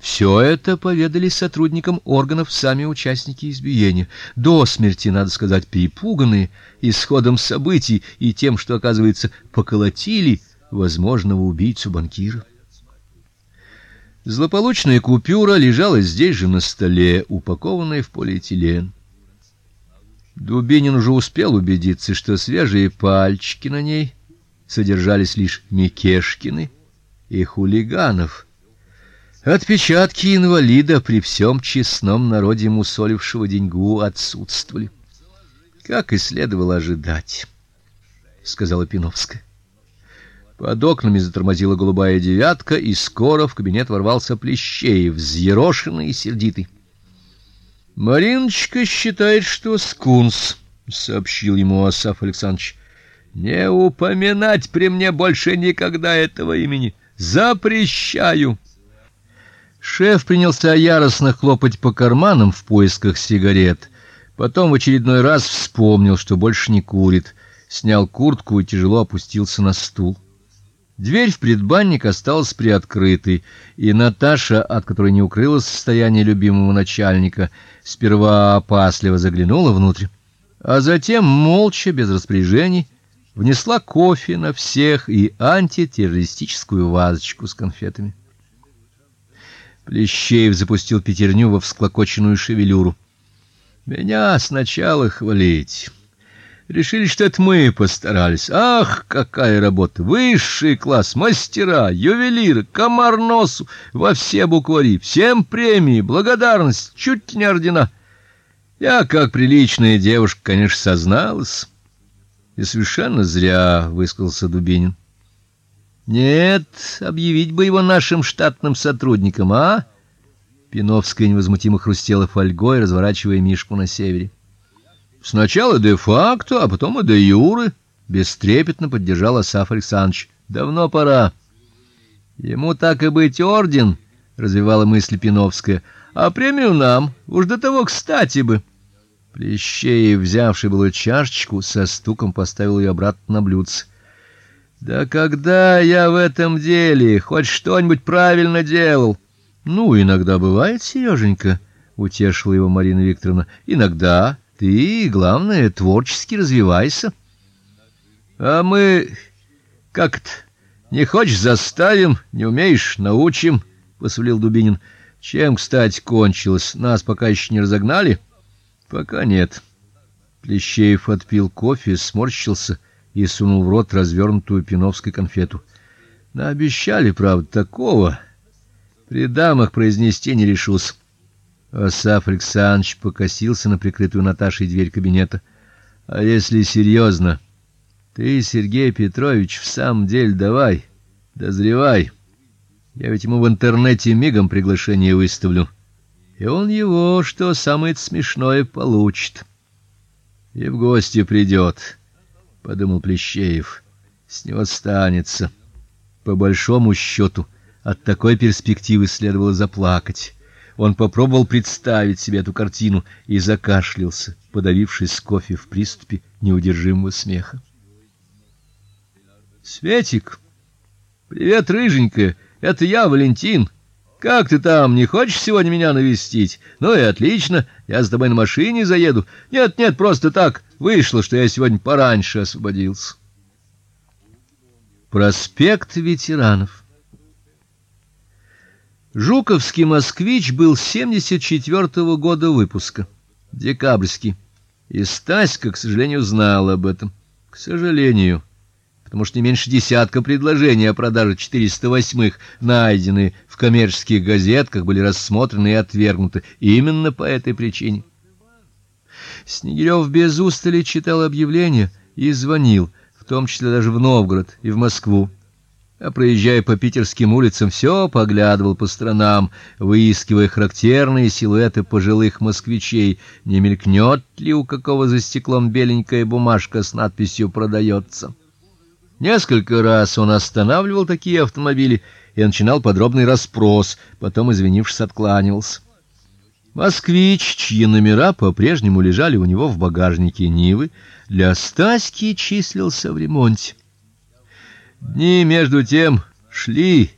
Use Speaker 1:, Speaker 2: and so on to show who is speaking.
Speaker 1: Все это поведали сотрудникам органов сами участники избиения, до смерти, надо сказать, перепуганные исходом событий и тем, что, оказывается, поколотили возможного убийцу банкира. Злополучная купюра лежала здесь же на столе, упакованная в полиэтилен. Дубинин уже успел убедиться, что свежие пальчики на ней содержались лишь Микешкины и хулиганов. Отпечатки инвалида при всем честном народе мусолившего деньгу отсутствовали. Как и следовало ожидать, сказала Пиновская. Под окнами затормозила голубая девятка, и скоро в кабинет ворвался Плещеев, взъерошенный и сердитый. Мариночка считает, что скунс, сообщил ему Асаф Александрович. Не упоминать при мне больше никогда этого имени. Запрещаю. Шеф принялся яростно хлопать по карманам в поисках сигарет. Потом в очередной раз вспомнил, что больше не курит, снял куртку и тяжело опустился на стул. Дверь в предбанник осталась приоткрытой, и Наташа, от которой не укрылось состояние любимого начальника, сперва опасливо заглянула внутрь, а затем молча без распоряжений внесла кофе на всех и антитеррористическую вазочку с конфетами. Плещеев запустил пятерню во всклокоченную шевелюру. Меня сначала хвалить. Решили, что это мы постарались. Ах, какая работа! Высший класс, мастера, ювелиры, комар носу, во все буквари, всем премии, благодарность, чуть не ордена. Я, как приличная девушка, конечно, созналась. И совершенно зря высказался Дубинин. Нет, объявить бы его нашим штатным сотрудникам, а? Пиновская невозмутимо хрустела фольгой, разворачивая мишку на севере. Сначала де-факто, а потом и де-юре, бестрепетно поддержал Асаф Александрович. Давно пора. Ему так и быть орден, развивала мысль Пиновская. А премию нам, уж до того, кстати бы. Плещеев, взявший было чашечку, со стуком поставил ее обратно на блюдце. Да когда я в этом деле хоть что-нибудь правильно делал? Ну, иногда бывает, Сереженька, утешила его Марина Викторовна. Иногда ты, главное, творчески развивайся. А мы как-то не хочешь заставим, не умеешь научим, посулил Дубинин. Чем, кстати, кончилось? Нас пока еще не разогнали? Пока нет. Плещеев отпил кофе, сморщился и сунул в рот развернутую пиновской конфету. Наобещали, правда, такого. При дамах произнести не решусь. Асаф Александрович покосился на прикрытую Наташей дверь кабинета. А если серьезно, ты, Сергей Петрович, в самом деле давай, дозревай. Я ведь ему в интернете мигом приглашение выставлю. И он его, что самое смешное, получит. И в гости придет подумал Плещеев. С него останется. По большому счету, от такой перспективы следовало заплакать. Он попробовал представить себе эту картину и закашлялся, подавившись кофе в приступе неудержимого смеха. Светик. Привет, рыженькая. Это я, Валентин. Как ты там? Не хочешь сегодня меня навестить? Ну и отлично. Я с тобой на машине заеду. Нет, нет, просто так вышло, что я сегодня пораньше освободился. Проспект ветеранов. Жуковский Москвич был 74-го года выпуска, декабрьский. И Стаська, к сожалению, знала об этом. К сожалению потому что не меньше десятка предложений о продаже 408-х, найденные в коммерческих газетках, были рассмотрены и отвергнуты именно по этой причине. Снегирев без устали читал объявления и звонил, в том числе даже в Новгород и в Москву. А проезжая по питерским улицам, все поглядывал по сторонам, выискивая характерные силуэты пожилых москвичей, не мелькнет ли у какого за стеклом беленькая бумажка с надписью продается. Несколько раз он останавливал такие автомобили и начинал подробный расспрос, потом, извинившись, откланивался. Москвич, чьи номера по-прежнему лежали у него в багажнике Нивы, для Стаськи числился в ремонте. Дни между тем шли,